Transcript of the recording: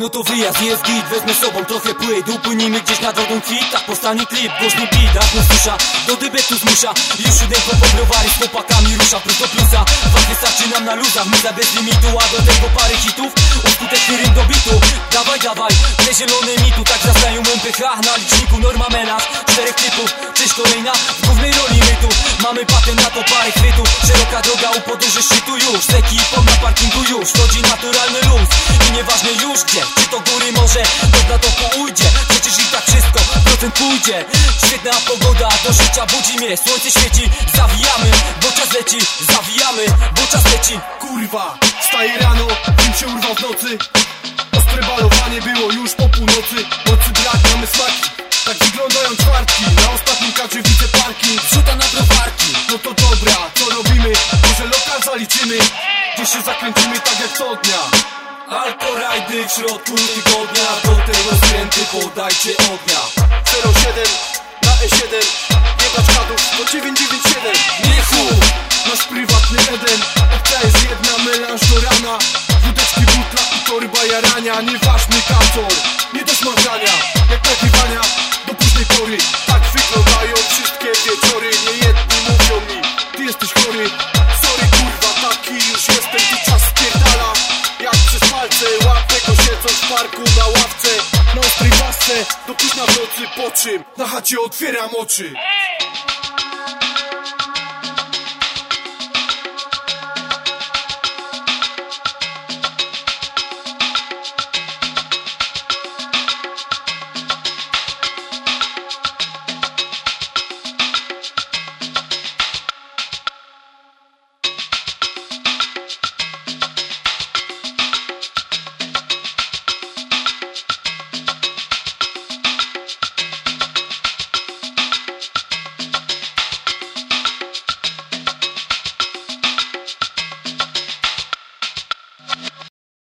No to wyjazd, jest git, wezmę sobą trochę płyt Upłynimy gdzieś nad wodą kwit, tak powstanie klip Głośny beat, atmosfera, do dybetu zmusza. Już siódemką po browary z chłopakami rusza. Prosto plusa Wam starczy nam na luzach, my bez limitu A do tego parę hitów, uskuteczny rym do bitu. Dawaj, dawaj, te zielone mitu. Tak zastają MPH na liczniku Norma menaż, czterech typów Cześć kolejna, w głównej roli my tu. Mamy patent na to parę chwytów Szeroka droga u podróży szczytu już. Z ekipą na parkingu już. Wchodzi naturalny I nieważne już gdzie Czy to góry może, to na toku ujdzie Przecież i tak wszystko, procent pójdzie. Świetna pogoda, do życia budzi mnie. Słońce świeci, zawijamy Bo czas leci, zawijamy Bo czas leci. Kurwa, wstaję rano, kim się urwał w nocy. Ostre balowanie było już po północy. Nocy brak, mamy smaki. Tak wyglądają czwartki. Na ostatnim kacie widzę parking Rzuta na browarki. No to dobra, co robimy? Może lokal zaliczymy? Gdzieś się zakręcimy tak jak co dnia Alkorajdy w środku tygodnia. Do tego skręty podajcie ognia. 07 na E7 Jebać kadów, bo 997 Nie chuj! Nasz prywatny Eden. Opcja jest jedna, melanż do rana. Wódeczki, butla i torba jarania. Nieważny kacor, ławce Na ostrej pasce do późna w nocy Po czym? Na chacie otwieram oczy